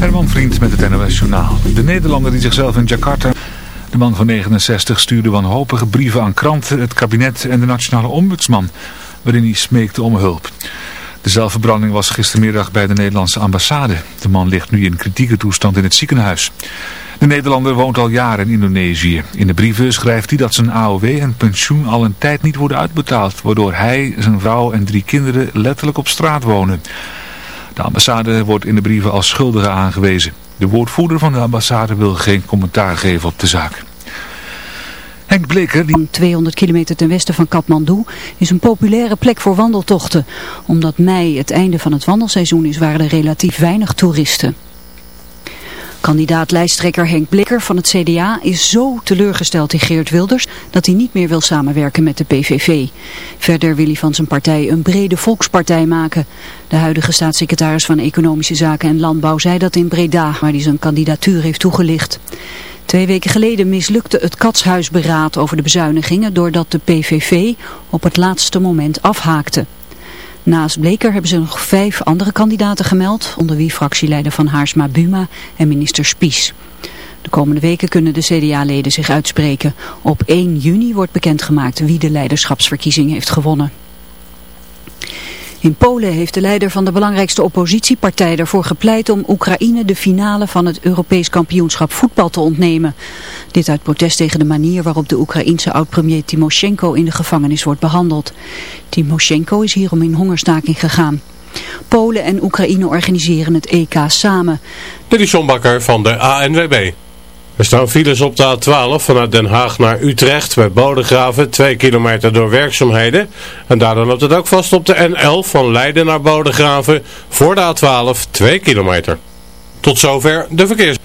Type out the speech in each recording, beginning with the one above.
Herman Vriend met het NOS Journaal. De Nederlander die zichzelf in Jakarta... De man van 69 stuurde wanhopige brieven aan kranten, het kabinet en de nationale ombudsman... waarin hij smeekte om hulp. De zelfverbranding was gistermiddag bij de Nederlandse ambassade. De man ligt nu in kritieke toestand in het ziekenhuis. De Nederlander woont al jaren in Indonesië. In de brieven schrijft hij dat zijn AOW en pensioen al een tijd niet worden uitbetaald... waardoor hij, zijn vrouw en drie kinderen letterlijk op straat wonen. De ambassade wordt in de brieven als schuldige aangewezen. De woordvoerder van de ambassade wil geen commentaar geven op de zaak. Henk Bleker... Die... 200 kilometer ten westen van Kathmandu is een populaire plek voor wandeltochten. Omdat mei het einde van het wandelseizoen is, waren er relatief weinig toeristen. Kandidaat-lijsttrekker Henk Blikker van het CDA is zo teleurgesteld in Geert Wilders dat hij niet meer wil samenwerken met de PVV. Verder wil hij van zijn partij een brede volkspartij maken. De huidige staatssecretaris van Economische Zaken en Landbouw zei dat in Breda, waar hij zijn kandidatuur heeft toegelicht. Twee weken geleden mislukte het katshuisberaad over de bezuinigingen doordat de PVV op het laatste moment afhaakte. Naast Bleker hebben ze nog vijf andere kandidaten gemeld, onder wie fractieleider van Haarsma Buma en minister Spies. De komende weken kunnen de CDA-leden zich uitspreken. Op 1 juni wordt bekendgemaakt wie de leiderschapsverkiezing heeft gewonnen. In Polen heeft de leider van de belangrijkste oppositiepartij ervoor gepleit om Oekraïne de finale van het Europees kampioenschap voetbal te ontnemen. Dit uit protest tegen de manier waarop de Oekraïense oud-premier Timoshenko in de gevangenis wordt behandeld. Timoshenko is hierom in hongerstaking gegaan. Polen en Oekraïne organiseren het EK samen. Dit is John van de ANWB. Er staan files op de A12 vanuit Den Haag naar Utrecht bij Bodegraven, 2 kilometer door werkzaamheden. En daardoor loopt het ook vast op de N11 van Leiden naar Bodegraven voor de A12, 2 kilometer. Tot zover de verkeers.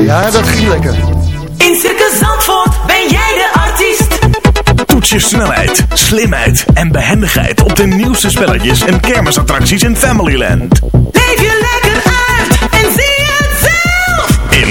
Ja, dat ging lekker. In Circus Zandvoort ben jij de artiest. Toets je snelheid, slimheid en behendigheid op de nieuwste spelletjes en kermisattracties in Familyland. Leef je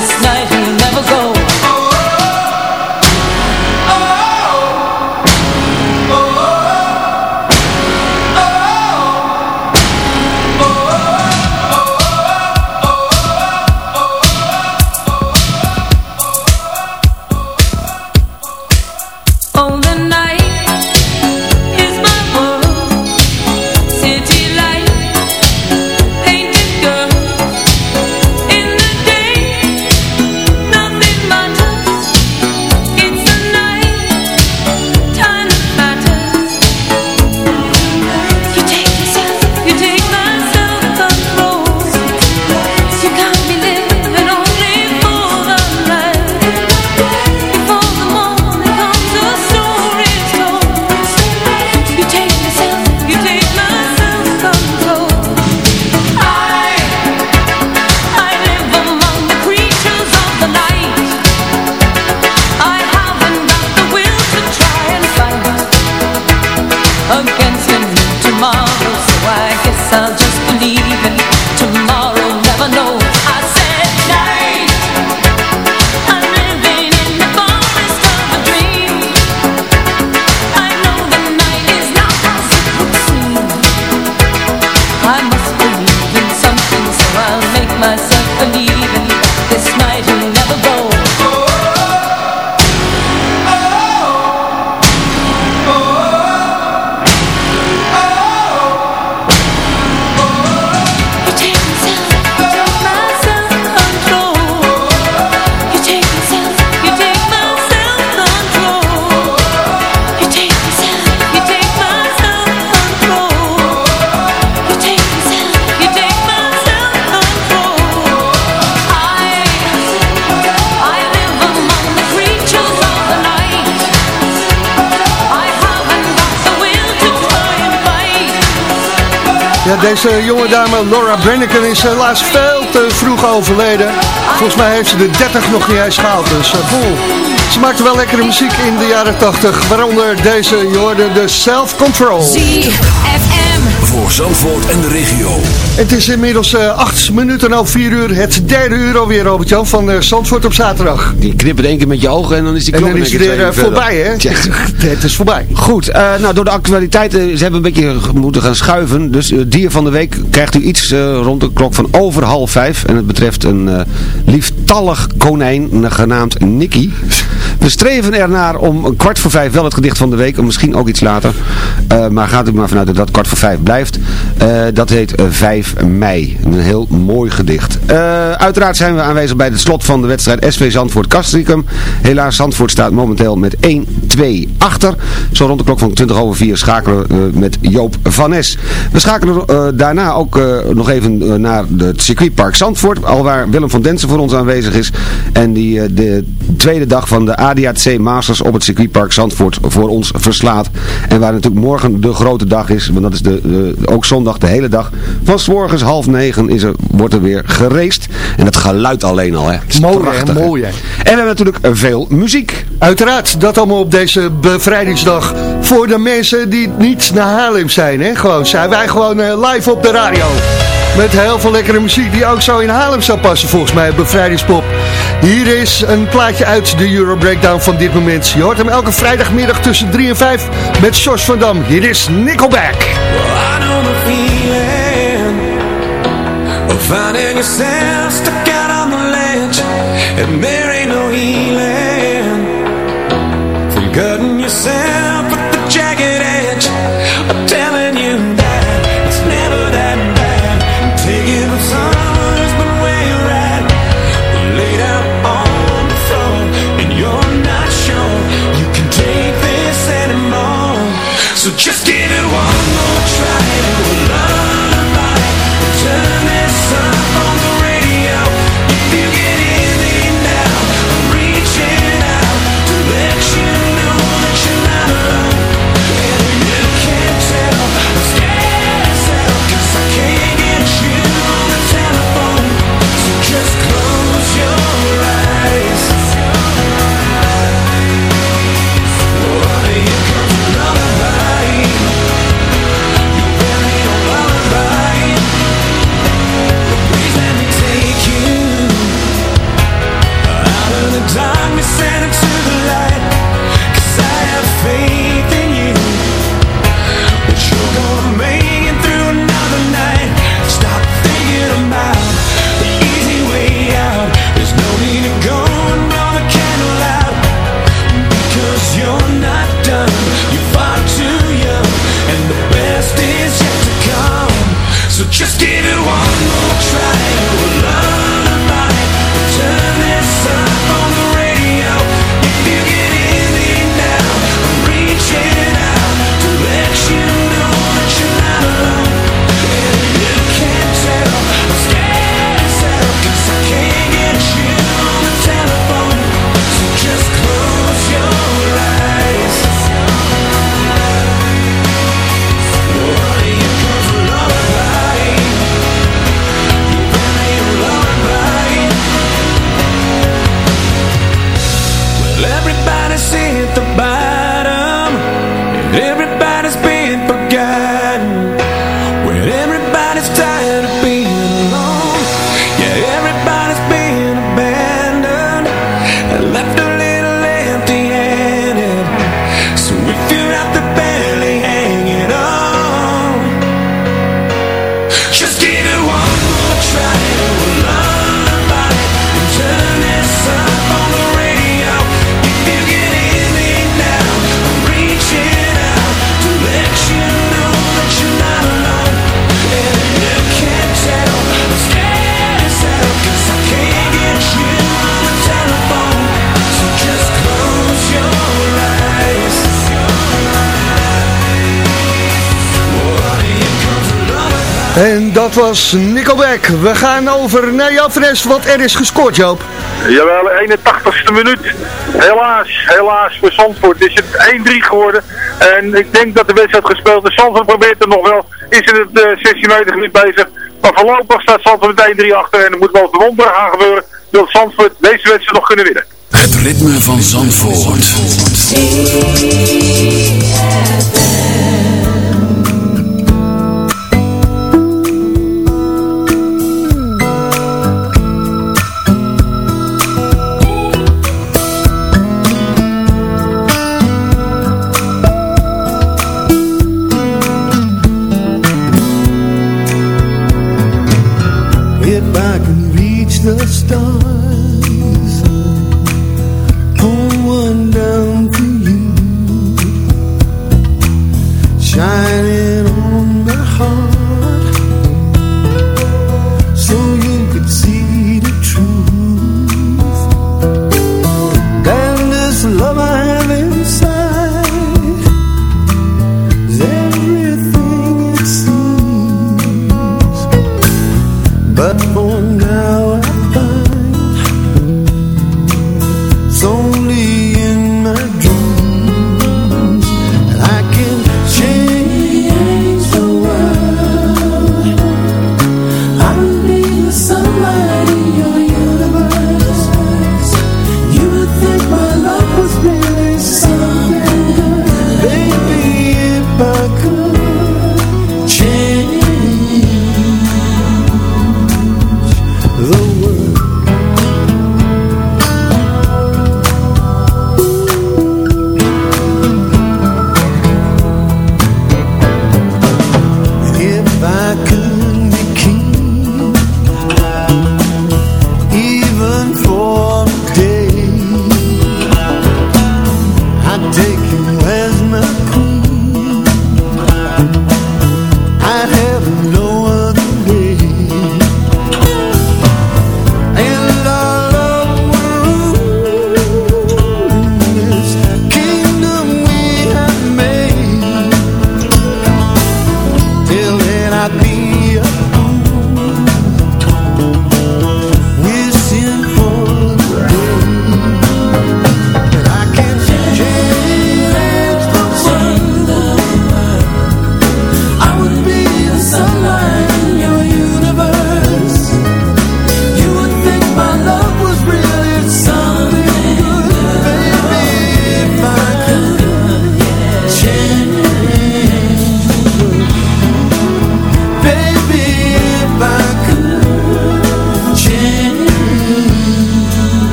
this night. Deze jonge dame Laura Brenneken is helaas veel te vroeg overleden. Volgens mij heeft ze de 30 nog niet eens gehaald. Dus uh, ze maakte wel lekkere muziek in de jaren 80. Waaronder deze, je de Self Control. Voor Zandvoort en de regio. Het is inmiddels uh, 8 minuten over 4 uur. Het derde uur alweer, Robert-Jan, van uh, Zandvoort op zaterdag. Die knippert één keer met je ogen en dan is die klok En dan is het weer voorbij, hè? het is voorbij. Goed, nou door de actualiteiten, ze hebben een beetje moeten gaan schuiven. Dus dier van de week krijgt u iets rond de klok van over half vijf. En het betreft een lieftallig konijn genaamd Nicky. We streven ernaar om een kwart voor vijf wel het gedicht van de week. Of misschien ook iets later. Uh, maar gaat u maar vanuit dat kwart voor vijf blijft. Uh, dat heet 5 mei. Een heel mooi gedicht. Uiteraard zijn we aanwezig bij het slot van de wedstrijd SV Zandvoort Castricum. Helaas Zandvoort staat momenteel met 1-2 achter. Zo rond de klok van 20 over 4 schakelen we met Joop van Nes. We schakelen daarna ook nog even naar het circuitpark Zandvoort. Alwaar Willem van Densen voor ons aanwezig is. En die de tweede dag van de ADAC Masters op het circuitpark Zandvoort voor ons verslaat. En waar natuurlijk morgen de grote dag is, want dat is de, de ook zondag de hele dag. Van morgens half negen is er, wordt er weer gereest. En het geluid alleen al, hè. Mooi, hè, mooi, hè. En we hebben natuurlijk veel muziek. Uiteraard, dat allemaal op deze bevrijdingsdag. Voor de mensen die niet naar Haarlem zijn, hè. Gewoon, zijn wij gewoon uh, live op de radio. Met heel veel lekkere muziek die ook zo in Haarlem zou passen volgens mij, bevrijdingspop. Hier is een plaatje uit de Euro Breakdown van dit moment. Je hoort hem elke vrijdagmiddag tussen 3 en 5 met Jos van Dam. Hier is Nickelback. Well, I know the was Nickelback. We gaan over naar Joop van Es, want er is gescoord, Joop. Jawel, 81ste minuut. Helaas, helaas voor Zandvoort is het 1-3 geworden. En ik denk dat de wedstrijd gespeeld is. Zandvoort probeert er nog wel. Is in het uh, 16 meter gebied bezig. Maar voorlopig staat Zandvoort meteen 3 achter. En er moet wel wonder gaan gebeuren. Wil Zandvoort deze wedstrijd nog kunnen winnen. Het ritme van Zandvoort.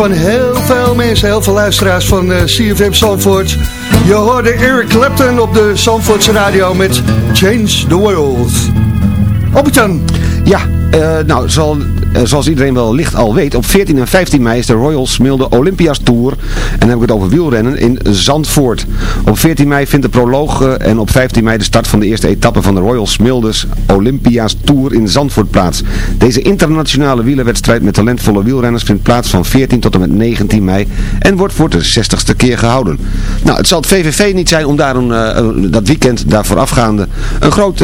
Van heel veel mensen, heel veel luisteraars van eh, CFM Zandvoort. Je hoorde Eric Clapton op de Zandvoortse radio met Change the World. Albert-Jan. Ja, eh, nou, eh, zoals iedereen wel licht al weet, op 14 en 15 mei is de Royal Smilde Olympias Tour. En dan heb ik het over wielrennen in Zandvoort. Op 14 mei vindt de proloog eh, en op 15 mei de start van de eerste etappe van de Royal Smildes Olympias Tour in Zandvoort plaats. Deze internationale wielerwedstrijd met talentvolle wielrenners vindt plaats van 14 tot en met 19 mei en wordt voor de 60ste keer gehouden. Nou, het zal het VVV niet zijn om daarom dat weekend daarvoor afgaande een groot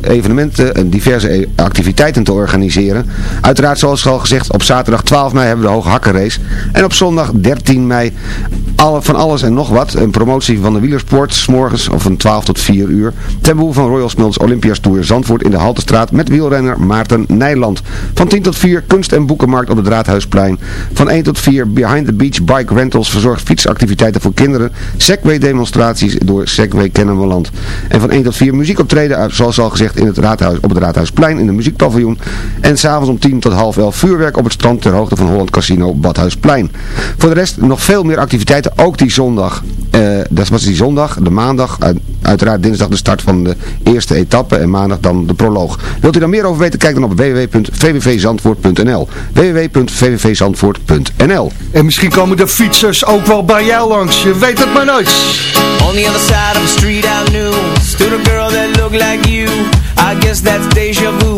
evenement en diverse activiteiten te organiseren. Uiteraard uiteraard zoals al gezegd, op zaterdag 12 mei hebben we de Hoge Hakkenrace. En op zondag 13 mei alle, van alles en nog wat. Een promotie van de wielersport, s morgens van 12 tot 4 uur. Ten van Royal Smilts Olympias Tour Zandvoort in de Haltestraat met wielrenner Maarten Nijland. Van 10 tot 4 kunst- en boekenmarkt op het Raadhuisplein. Van 1 tot 4 Behind the Beach Bike Rentals verzorgt fietsactiviteiten voor kinderen. Segway demonstraties door Segway Kennemerland. En van 1 tot 4 muziekoptreden, zoals al gezegd, in het raadhuis, op het Raadhuisplein in de muziekpaviljoen. En s'avonds om 10 tot half 11 vuurwerk op het strand ter hoogte van Holland Casino Badhuisplein. Voor de rest nog veel meer activiteiten, ook die zondag. Uh, dat was die zondag, de maandag, uiteraard dinsdag de start van de eerste etappe en maandag dan de proloog. Wilt u daar meer over weten, kijk dan op www.vvvzandvoort.nl www.vvvzandvoort.nl En misschien komen de fietsers ook wel bij jou langs, je weet het maar nooit. On the other side of the street I knew Stood a girl that looked like you I guess that's deja vu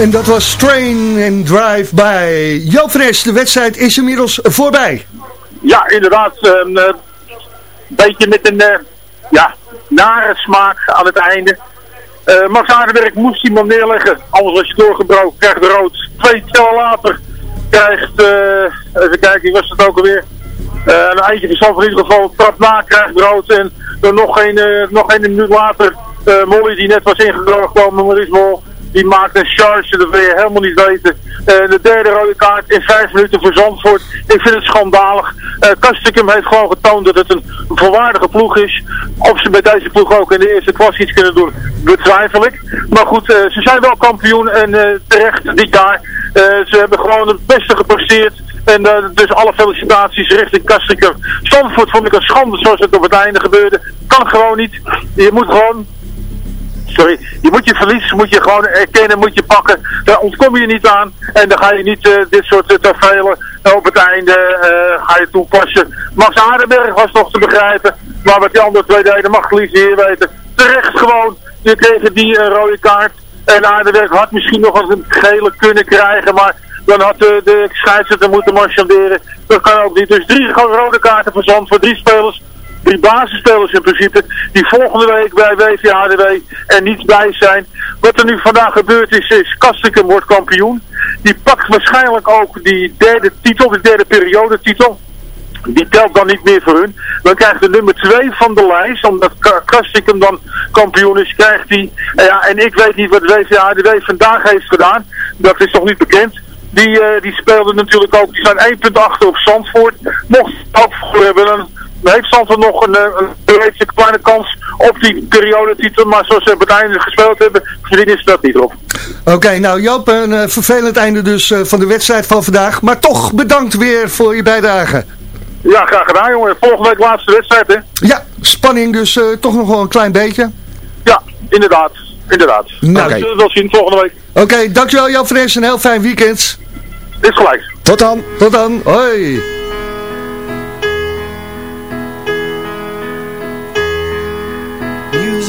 En dat was Train and Drive by Joop Fres, de wedstrijd is inmiddels voorbij. Ja, inderdaad. Een eh, beetje met een eh, ja, nare smaak aan het einde. Eh Max moest iemand neerleggen. Anders was je doorgebroken, krijgt de rood. Twee tellen later krijgt, even kijken, was het ook alweer? Eh een eindje van in ieder geval, trap na, krijgt rood. En nog een, eh, nog een minuut later, Molly die net was ingekomen, Maurice Mol. Die maakt een charge, dat wil je helemaal niet weten. Eh, de derde rode kaart in vijf minuten voor Zandvoort. Ik vind het schandalig. Kastikum heeft gewoon getoond dat het een volwaardige ploeg is. Of ze bij deze ploeg ook in de eerste klas iets kunnen doen, betwijfel ik. Maar goed, eh, ze zijn wel kampioen en terecht jaar. Eh, ze hebben gewoon het beste gepresteerd. En dus alle felicitaties richting Kastikum. Zandvoort vond ik een schande zoals het op het einde gebeurde. Kan gewoon niet. Je moet gewoon sorry, je moet je verlies moet je gewoon erkennen, moet je pakken. Daar ontkom je niet aan. En dan ga je niet eh, dit soort uh, tafereelen op het einde eh, ga je toepassen. Max Aardenberg was nog te begrijpen. Maar wat die andere twee deden mag Lies hier weten. Terecht gewoon. Je kreeg die rode kaart. En Aardenberg had misschien nog eens een gele kunnen krijgen. Maar dan had de, de scheidsrechter moeten marchanderen. Dat kan ook niet. Dus drie rode kaarten voor voor drie spelers drie basisspelers in principe, die volgende week bij WVHDW er niet bij zijn. Wat er nu vandaag gebeurd is, is Kastikum wordt kampioen. Die pakt waarschijnlijk ook die derde titel, de derde periodetitel. Die telt dan niet meer voor hun. Dan krijgt de nummer 2 van de lijst, omdat Kastikum dan kampioen is, krijgt hij. Ja, en ik weet niet wat WVHDW vandaag heeft gedaan. Dat is nog niet bekend. Die, uh, die speelden natuurlijk ook, die zijn 1 punt achter op Zandvoort. Mocht ook hebben, dan heeft Zandvoort nog een, eh, een, een kleine kans op die periodetitel. Maar zoals ze het einde gespeeld hebben, verdienen ze dat niet op. Oké, nou Joop, een uh, vervelend einde dus uh, van de wedstrijd van vandaag. Maar toch bedankt weer voor je bijdrage. Ja, graag gedaan jongen. Volgende week laatste wedstrijd hè. Ja, spanning dus uh, toch nog wel een klein beetje. Ja, inderdaad. Inderdaad. Nou, nou okay. zullen we wel zien volgende week. Oké, okay, dankjewel Joop Fres. Een heel fijn weekend. Is gelijk. Tot dan. Tot dan. Hoi.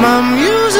My music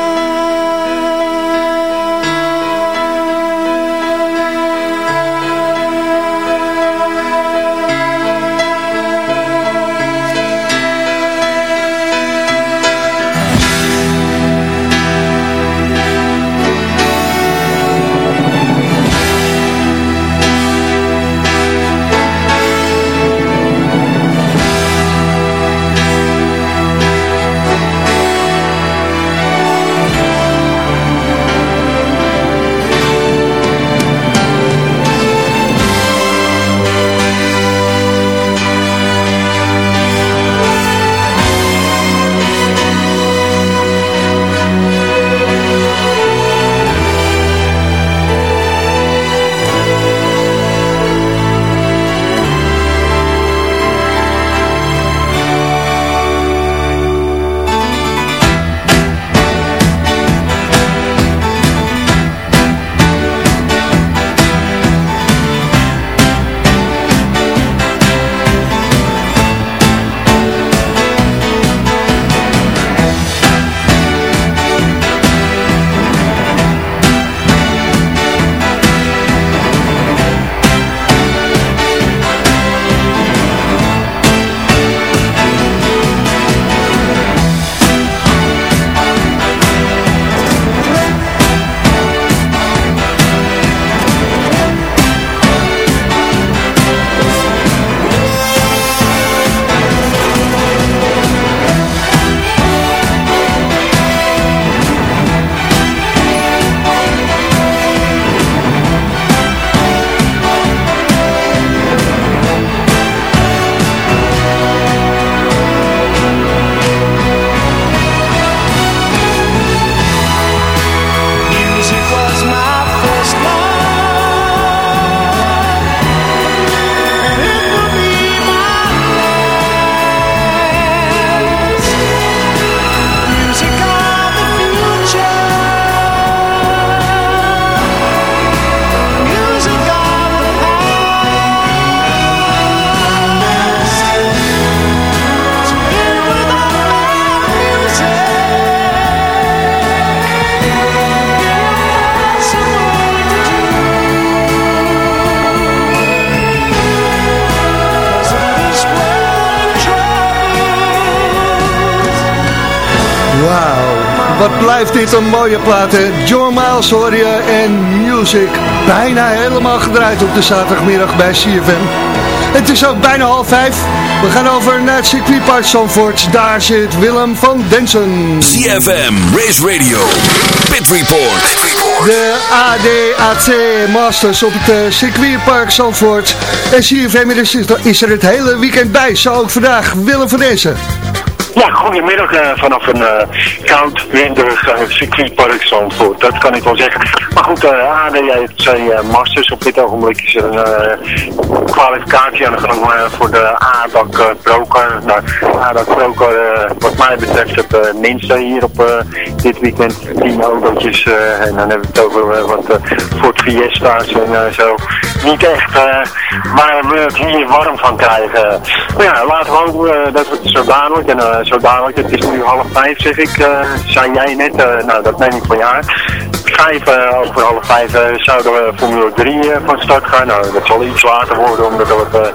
Mooie plaat. hè? John Miles hoor je en Music. Bijna helemaal gedraaid op de zaterdagmiddag bij CFM. Het is ook bijna half vijf. We gaan over naar het circuitpark Zandvoort. Daar zit Willem van Densen. CFM, Race Radio, Pit Report. De ADAC Masters op het eh, circuitpark Zandvoort. En CFM is, is er het hele weekend bij. Zo ook vandaag Willem van Densen. Ja, goedemiddag uh, vanaf een uh, koud, winderig uh, circuitpark Zandvoort. Dat kan ik wel zeggen. Maar goed, uh, ADAC Masters op dit ogenblik is een kwalificatie aan de gang voor de ADAC Procar. Nou, ADAC Procar, wat mij betreft, het minste hier op dit weekend. 10 autootjes en dan hebben we het over wat Ford Fiesta's en zo. Niet echt, maar we het hier warm van krijgen. Maar ja, laten we hopen dat we het zo dadelijk en zo dadelijk. Het is nu half vijf, zeg ik. Zei jij net, nou dat neem ik van jaar. Vijf over half vijf zouden we Formule 3 van start gaan. Nou, dat zal iets later worden, omdat wat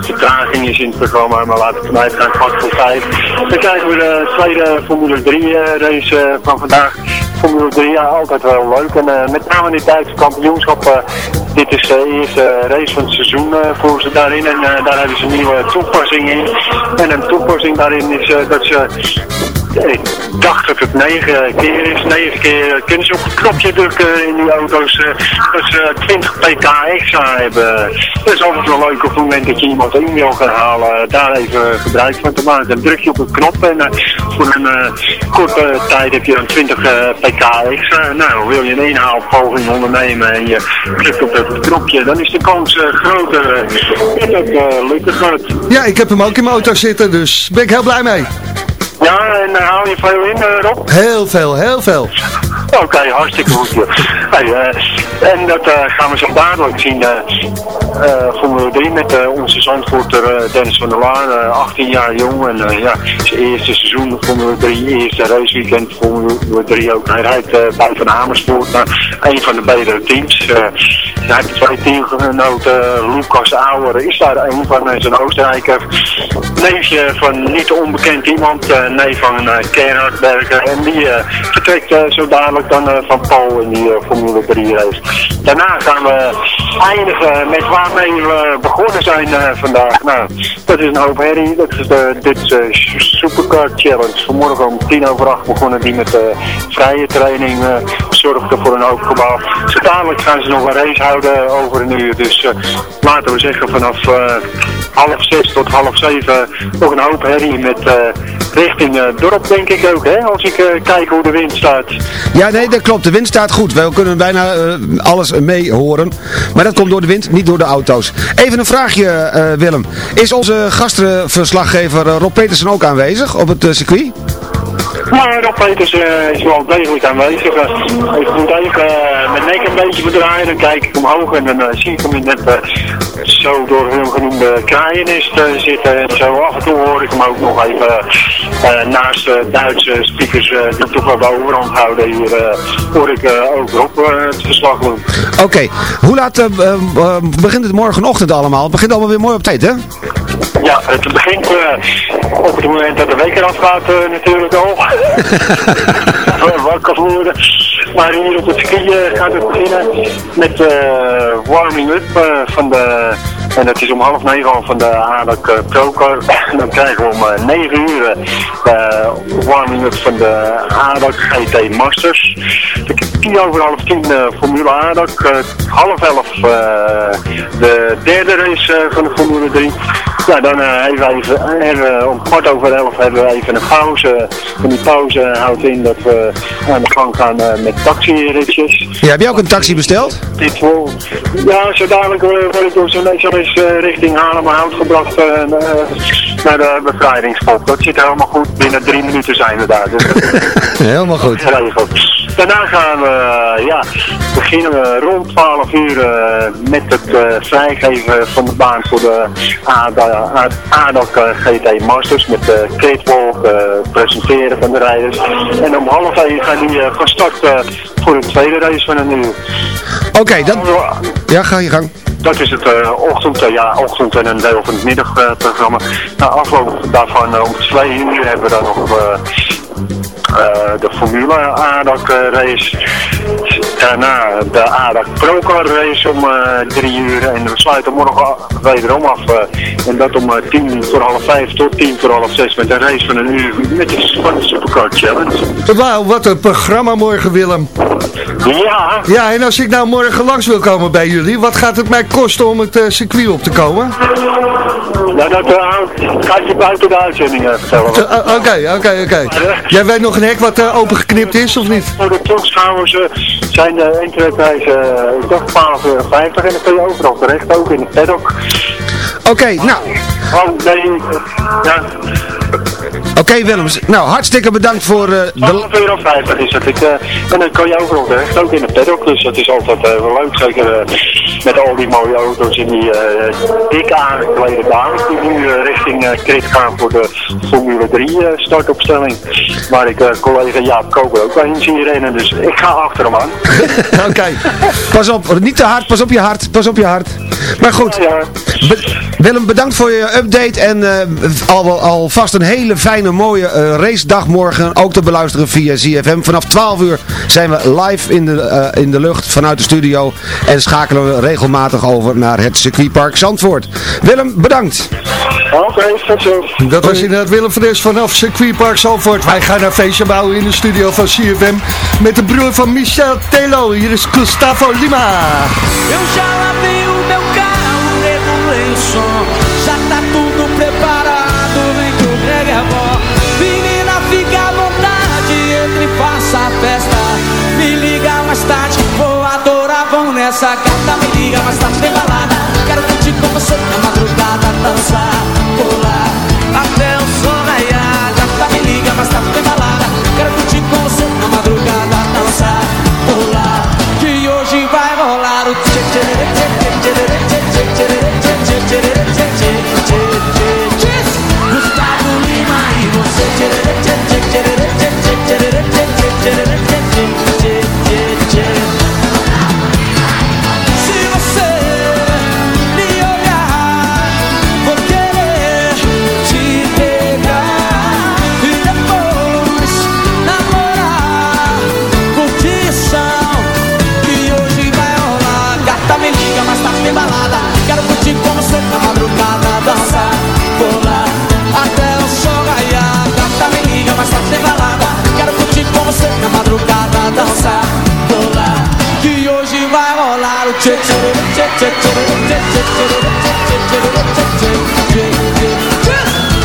vertraging is in het programma. Maar laten we vanuit gaan, kwart voor vijf. Dan krijgen we de tweede Formule 3 race van vandaag. Formule 3, ja, altijd wel leuk. En met name in het Duitse kampioenschap dit is de eerste race van het seizoen uh, voor ze daarin. En uh, daar hebben ze een nieuwe toepassing in. En een toepassing daarin is uh, dat ze ik dacht dat het negen keer is. Negen keer kunnen ze op het knopje drukken in die auto's. Uh, dat ze 20 pk extra hebben. Dat is altijd wel leuk op het moment dat je iemand wil gaan halen. Daar even gebruik van te maken. Dan druk je op een knop en uh, voor een korte tijd heb je dan 20 pk extra. Nou, wil je een inhaalpoging ondernemen en je drukt op dat knopje, dan is de kans groter dat het lukken gaat. Ja, ik heb hem ook in mijn auto zitten, dus ben ik heel blij mee. Ja, en uh, haal je veel in, uh, Rob? Heel veel, heel veel. Oké, okay, hartstikke goed. Hey, uh, en dat gaan we zo dadelijk zien. Formule 3 met onze zandvoorter Dennis van der Laan, 18 jaar jong. En ja, zijn eerste seizoen Formule 3, eerste raceweekend Formule 3 ook. Hij rijdt bij Van Amersfoort naar een van de betere teams. hij heeft twee teamgenoten, Lucas Auer is daar een van, zijn Oostenrijker. Neefje van niet onbekend iemand van uh, Gerhard Berger. En die uh, vertrekt uh, zo dadelijk dan van Paul in die Formule 3 race. Daarna gaan we eindigen met waarmee we begonnen zijn vandaag. Nou, dat is een hoop herrie. Dat is de Dutch Supercar Challenge. Vanmorgen om tien over acht begonnen die met vrije training. zorgde voor een hoop gebouw. Zo dadelijk gaan ze nog een race houden over een uur. Dus laten we zeggen vanaf half zes tot half zeven nog een hoop herrie met richting uh, dorp denk ik ook, hè, als ik uh, kijk hoe de wind staat. Ja, nee, dat klopt. De wind staat goed. We kunnen bijna uh, alles mee horen. Maar dat komt door de wind, niet door de auto's. Even een vraagje, Willem. Is onze gastenverslaggever Rob Petersen ook aanwezig op het circuit? Maar Rob Peters uh, is wel degelijk aanwezig. Ik moet even mijn nek een beetje bedraaien, dan kijk ik omhoog en dan zie ik hem net zo door hun genoemde kraaienist zitten. En zo af en toe hoor ik hem ook nog even naast Duitse speakers die toch wel de overhand houden. Hier hoor ik ook Rob het verslag doen. Oké, hoe laat begint het morgenochtend allemaal? Het begint allemaal weer mooi op tijd, hè? Ja, het begint op het moment dat de week eraf gaat natuurlijk al. wakker worden. Maar hier op het skiën gaat het beginnen met uh, warming up uh, van de... En dat is om half negen al van de ADAC uh, Procar. Dan krijgen we om 9 uur warming up van de ADAC GT Masters. Tien over half tien Formule ADAC. half elf de derde race van de Formule 3. Ja, dan hebben we even, om kwart over elf hebben we even een pauze. En die pauze houdt in dat we aan de gang gaan met taxiritjes. Ja, heb je ook een taxi besteld? Dit. Ja, zo dadelijk word ik door zo'n eens uh, richting Haarlemmerhout gebracht naar de bevrijdingspop. Dat zit helemaal goed. Binnen drie minuten zijn we daar. Dus, helemaal goed. Geregeld. Daarna gaan we, ja, beginnen we rond 12 uur met het vrijgeven van de baan voor de ADAC GT Masters met de catwalk, presenteren van de rijders. En om half één gaan die van start voor de tweede race van een uur. Oké, okay, dat... Ja, ga je gang. Dat is het uh, ochtend, ja, ochtend en een deel van het middagprogramma. Na afloop daarvan om twee uur hebben we dan nog eh, de Formule ADAC eh, race. Daarna de ADAC Procar race om eh, drie uur. En we sluiten morgen wederom af. eh, en dat om tien voor half vijf tot tien voor half zes met een race van een uur met de Supercar Challenge. Wauw, wat een programma morgen Willem. Ja, Ja, en als ik nou morgen langs wil komen bij jullie, wat gaat het mij kosten om het eh, circuit op te komen? nou, dat uh, gaat je buiten de uitzending eh. Eh, Oké, oké, oké. Jij weet nog een hek wat eh, opengeknipt is, of niet? Voor de toeschouwers eh, zijn de internetprijzen, ik dacht 12,50 euro en dan kun je overal terecht, ook in het paddock. Oké, nou, Oh, nee, ja, oké Willems. Nou, hartstikke bedankt voor eh, de... 12,50 euro is het. Ik, eh, en dan kan je overal terecht, ook in het paddock, dus dat is altijd eh, wel leuk, zeker met al die mooie auto's en die dik aangeklede dames die nu richting Krit gaan voor de Formule 3 eh, startopstelling, waar ik collega Jaap Koper ook bij in zie rennen, dus ik ga achter hem aan. Oké, pas op, niet te hard, pas op je hart, pas op je hart. Maar goed, Ja, Be- Willem, bedankt voor je update en al, alvast een hele fijne, mooie eh racedag morgen. Ook te beluisteren via ZFM. Vanaf 12 uur zijn we live in de, eh, in de lucht vanuit de studio en schakelen we regelmatig over naar het circuitpark Zandvoort. Willem, bedankt. Oké, tot zo. Dat was inderdaad Willem van Des vanaf circuitpark Zalvoort. Wij gaan naar feestje bouwen in de studio van CFM met de broer van Michel Telo. Hier is Gustavo Lima. Eu já lavei o meu carro, Já tá bom Menina, fica à vontade, entre e faça a festa. Me liga mais tarde, vou adorar, vão nessa gata. Me liga mais tarde, tem balada Quero curtir com você na madrugada Dançar, pular,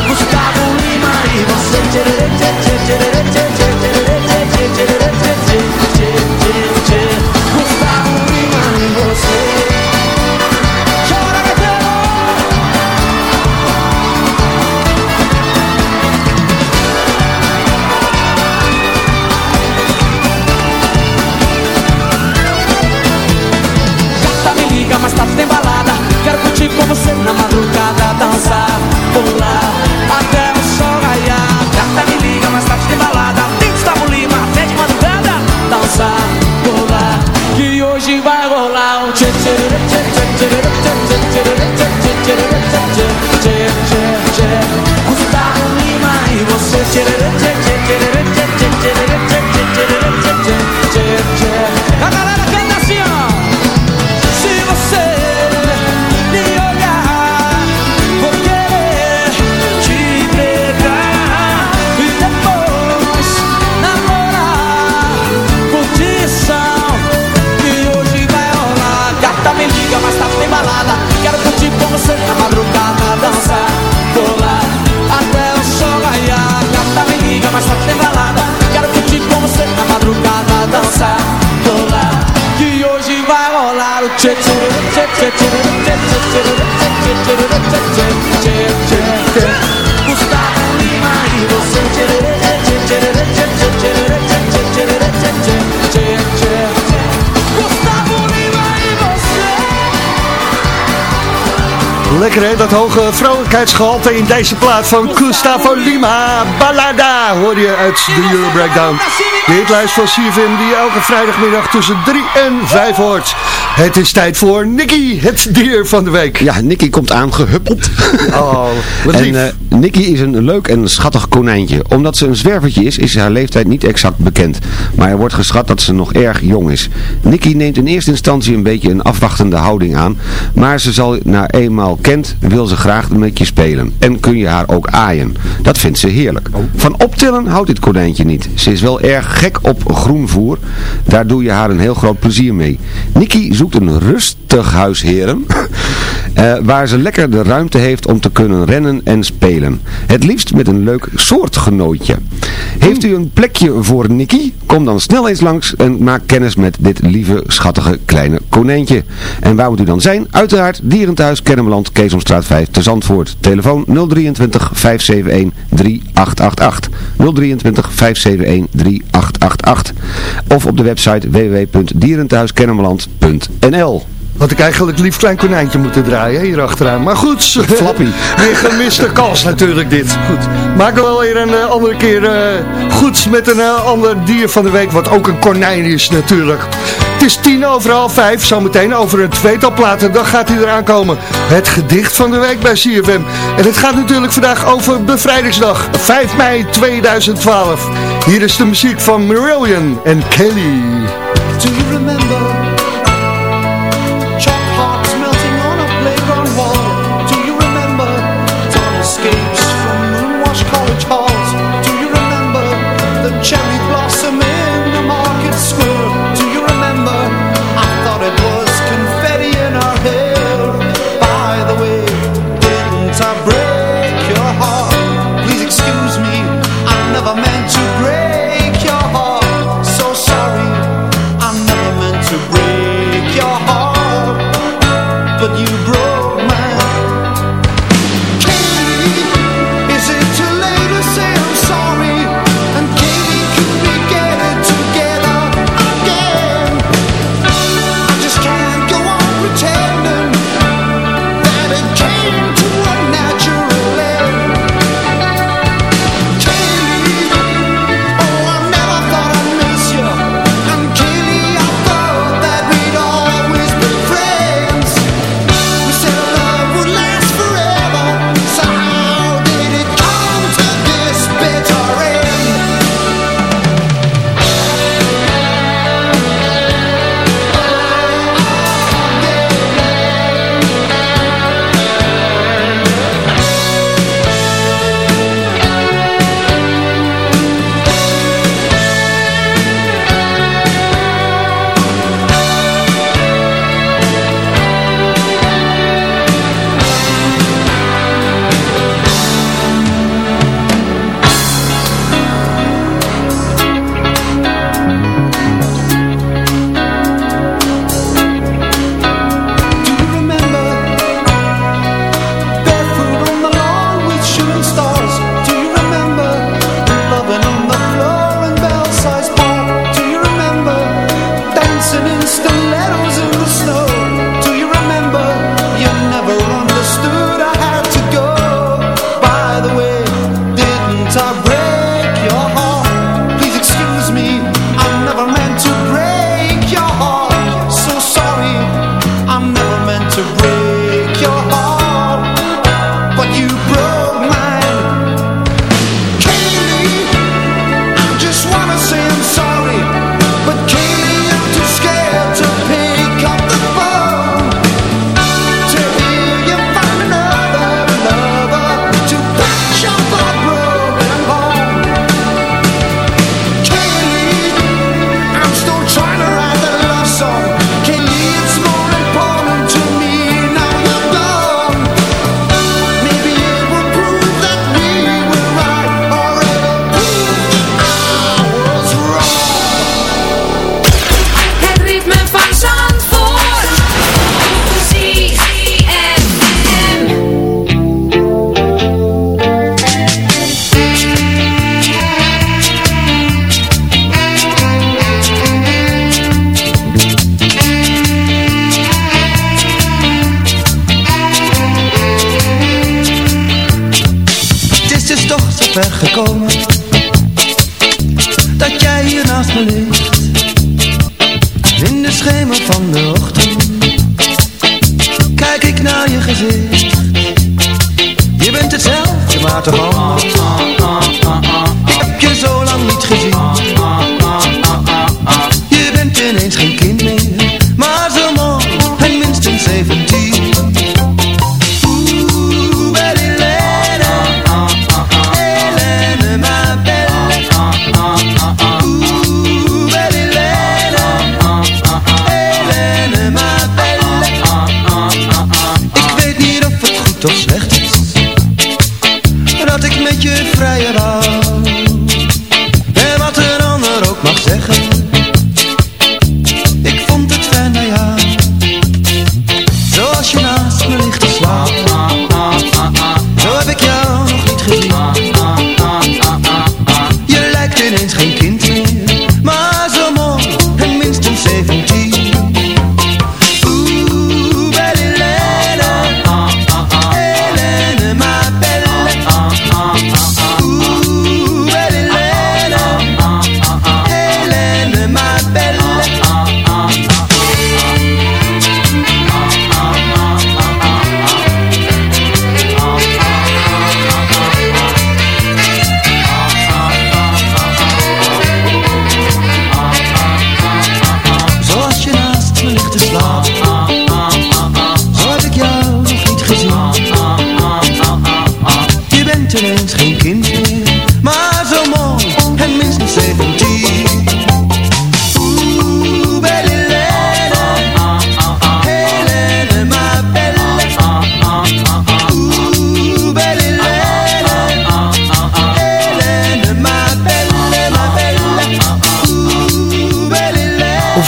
Gustavo Lima y vos Lekker hè, dat hoge vrolijkheidsgehalte in deze plaat van Gustavo Lima. Ballada hoor je uit de Euro Breakdown. De hitlijst van CFM die elke vrijdagmiddag tussen 3 en 5 hoort. Het is tijd voor Nicky, het dier van de week. Ja, Nicky komt aan gehuppeld. Oh, wat en uh, Nicky is een leuk en schattig konijntje. Omdat ze een zwervertje is, is haar leeftijd niet exact bekend. Maar er wordt geschat dat ze nog erg jong is. Nicky neemt in eerste instantie een beetje een afwachtende houding aan. Maar ze zal na eenmaal kent, wil ze graag met je spelen. En kun je haar ook aaien. Dat vindt ze heerlijk. Van optillen houdt dit konijntje niet. Ze is wel erg gek op groenvoer. Daar doe je haar een heel groot plezier mee. Nicky zoekt een rustig huis, heren. Uh, waar ze lekker de ruimte heeft om te kunnen rennen en spelen. Het liefst met een leuk soortgenootje. Heeft u een plekje voor Nicky? Kom dan snel eens langs en maak kennis met dit lieve, schattige kleine konijntje. En waar moet u dan zijn? Uiteraard Dierenthuis, Kennemerland, Keesomstraat 5 te Zandvoort. Telefoon 023 571 3888. 023 571 3888. Of op de website www.dierenthuiskennemerland.nl Had ik eigenlijk lief klein konijntje moeten draaien hier achteraan. Maar goed, Flappy. weer gemiste kans natuurlijk dit. Goed. Maken we wel weer een uh, andere keer uh, goed met een uh, ander dier van de week. Wat ook een konijn is natuurlijk. Het is tien over half vijf. Zometeen over een tweetal platen. Dan gaat hij eraan komen. Het gedicht van de week bij CFM. En het gaat natuurlijk vandaag over bevrijdingsdag. 5 mei 2012. Hier is de muziek van Marillion en Kelly. Do you remember?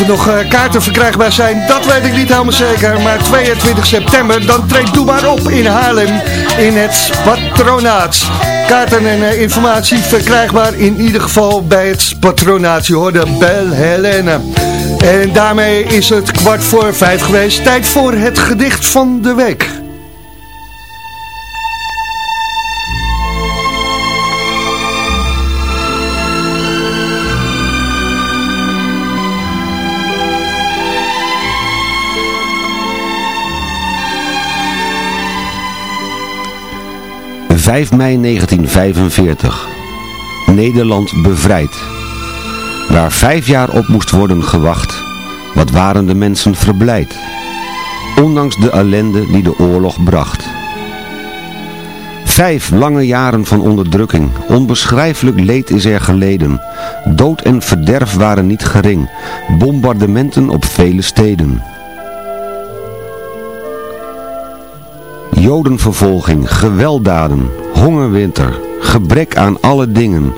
Nog eh, kaarten verkrijgbaar zijn, dat weet ik niet helemaal zeker. Maar 22 september, dan treedt Doe maar op in Haarlem in het patronaat. Kaarten en eh, informatie verkrijgbaar in ieder geval bij het patronaat. Je hoorde Bel Helene. En daarmee is het kwart voor vijf geweest. Tijd voor het gedicht van de week. 5 mei 1945. Nederland bevrijd. Waar vijf jaar op moest worden gewacht, wat waren de mensen verblijd. Ondanks de ellende die de oorlog bracht. Vijf lange jaren van onderdrukking, onbeschrijfelijk leed is er geleden. Dood en verderf waren niet gering, bombardementen op vele steden. Jodenvervolging, gewelddaden, hongerwinter, gebrek aan alle dingen.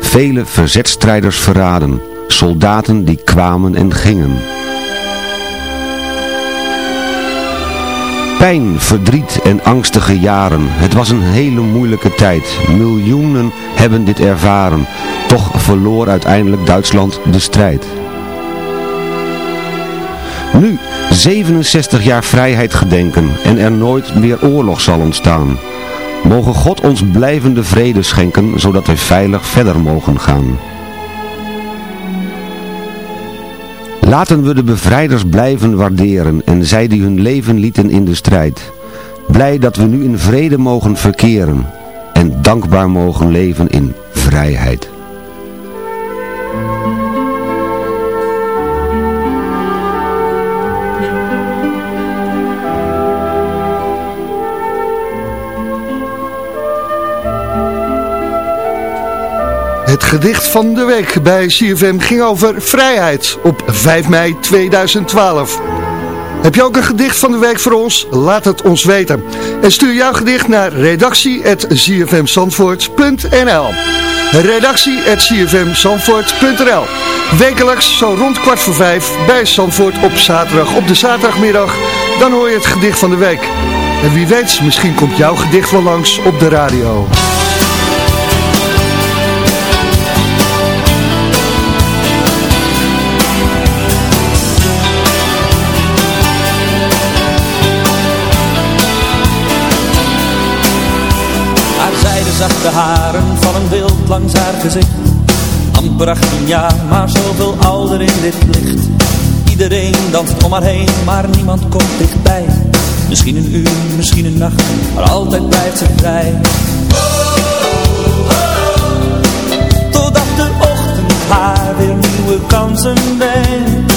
Vele verzetstrijders verraden, soldaten die kwamen en gingen. Pijn, verdriet en angstige jaren, het was een hele moeilijke tijd. Miljoenen hebben dit ervaren, toch verloor uiteindelijk Duitsland de strijd. Nu, 67 jaar vrijheid gedenken en er nooit meer oorlog zal ontstaan. Mogen God ons blijvende vrede schenken, zodat wij veilig verder mogen gaan. Laten we de bevrijders blijven waarderen en zij die hun leven lieten in de strijd. Blij dat we nu in vrede mogen verkeren en dankbaar mogen leven in vrijheid. Het gedicht van de week bij CFM ging over vrijheid op 5 mei 2012. Heb je ook een gedicht van de week voor ons? Laat het ons weten. En stuur jouw gedicht naar redactie.cfmzandvoort.nl redactie.cfmzandvoort.nl Wekelijks zo rond kwart voor vijf bij Zandvoort op zaterdag. Op de zaterdagmiddag, dan hoor je het gedicht van de week. En wie weet, misschien komt jouw gedicht wel langs op de radio. Zijde zachte haren vallen wild langs haar gezicht Amper 18 jaar, maar zoveel ouder in dit licht Iedereen danst om haar heen, maar niemand komt dichtbij Misschien een uur, misschien een nacht, maar altijd blijft ze vrij. Totdat de ochtend haar weer nieuwe kansen brengt.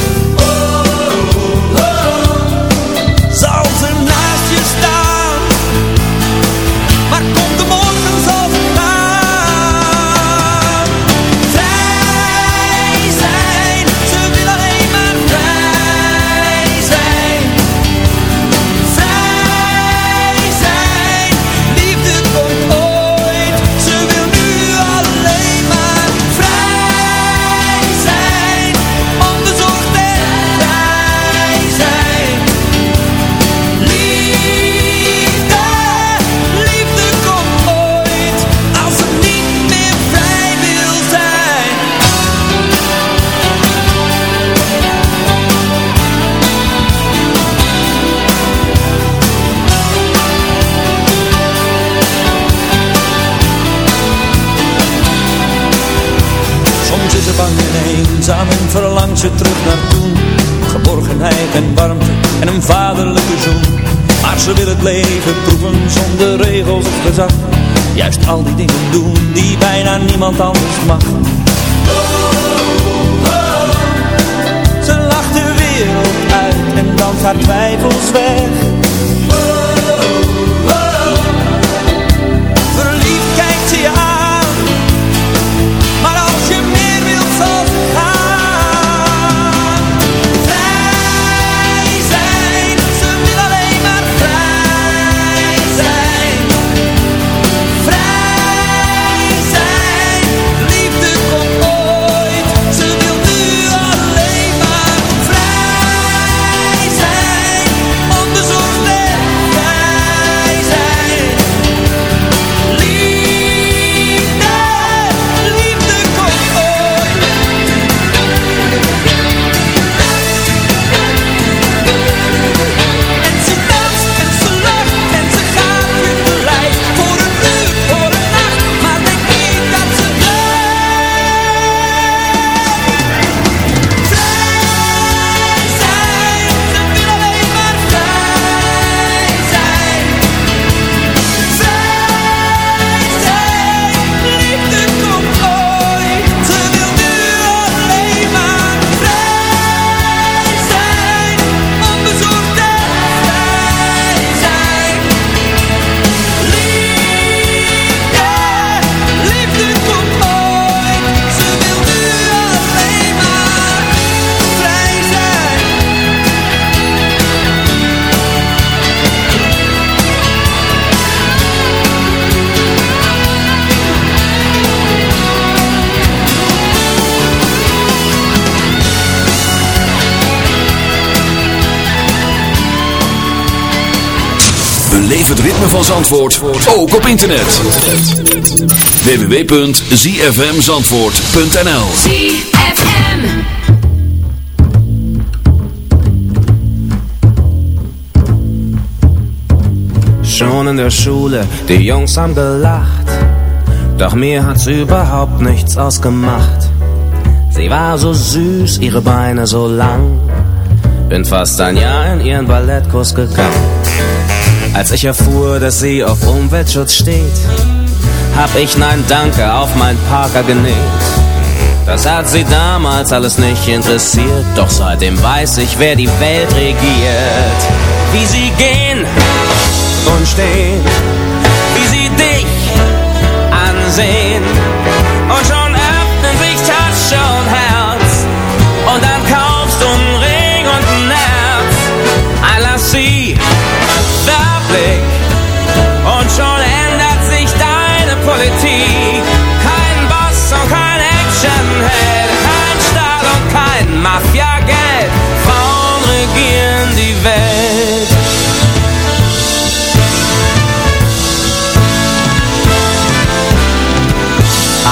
Ze Geborgenheid en warmte en een vaderlijke zoen. Maar ze wil het leven proeven zonder regels of gezag. Juist al die dingen doen die bijna niemand anders mag. Ze lacht de wereld uit en dan haar twijfels weg ook op internet. www.zfmzandvoort.nl ZFM. Schon in der Schule, die Jungs haben gelacht. Doch mir hat's überhaupt nichts ausgemacht. Sie war so süß, ihre Beine so lang. Bin fast ein Jahr in ihren Ballettkurs gegangen. Als ich erfuhr, dass sie auf Umweltschutz steht, hab ich Nein Danke auf mein Parker genäht. Das hat sie damals alles nicht interessiert, doch seitdem weiß ich, wer die Welt regiert. Wie sie gehen und stehen, wie sie dich ansehen. Und schon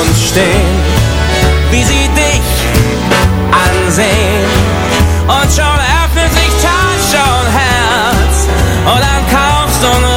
und stehen, wie sie dich ansehen. Und schon öffnet sich Tasche und Herz, und dann kaufst du einen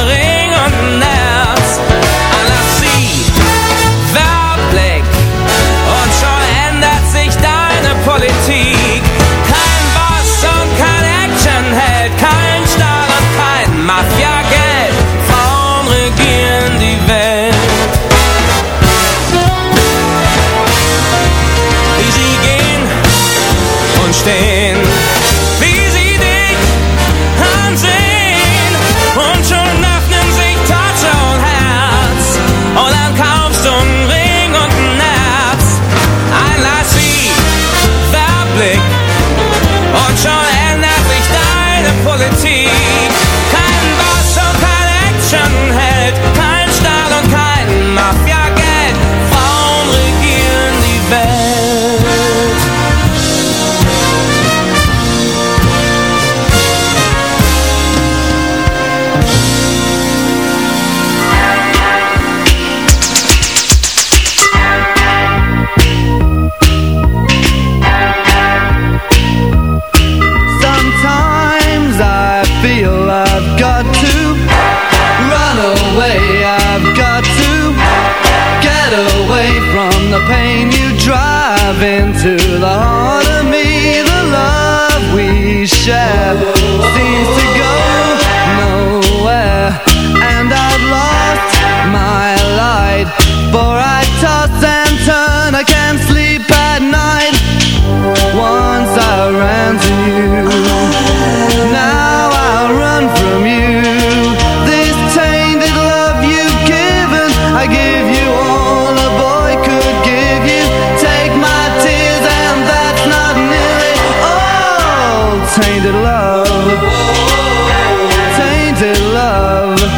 love.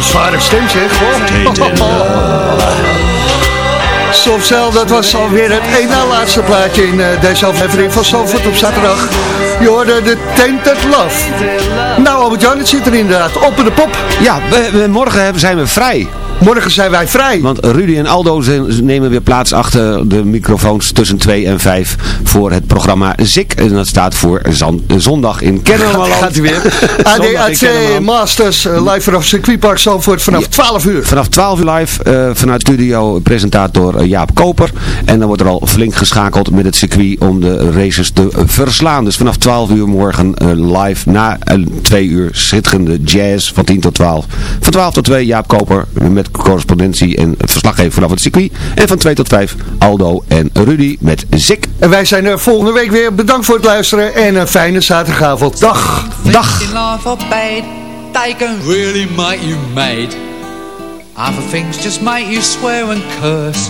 Oeh, zware stem zeg. Softcell, dat was alweer het één na laatste plaatje in eh, deze aflevering van Zandvoort op zaterdag. Je hoorde de Tainted Love. Nou Albert-Jan, het zit er inderdaad op in de pop. Ja, we- we- morgen hebben- zijn we vrij. Morgen zijn wij vrij. Want Rudy en Aldo nemen weer plaats achter de microfoons tussen 2 en 5 voor het programma ZIK. En dat staat voor zondag in Kennemerland. Gaat hij weer. ADAC. Masters eh, live vanaf circuitpark Zandvoort vanaf 12 uur. Vanaf 12 uur live eh, vanuit studio presentator eh, Jaap Koper. En dan wordt er al flink geschakeld met het circuit om de races te verslaan. Dus vanaf 12 uur morgen live na eh, twee uur schitterende jazz van 10 tot 12. Van 12 tot 2 Jaap Koper met correspondentie en het verslaggeven vanaf het circuit. En van 2 tot 5 Aldo en Rudy met Zik. En wij zijn er volgende week weer. Bedankt voor het luisteren en een fijne zaterdagavond. Dag. Dag. really make you mad. Other things just make you swear and curse.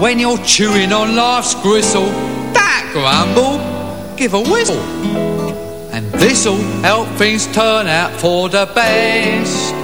When you're chewing on life's gristle, that grumble, give a whistle. And this'll help things turn out for the best.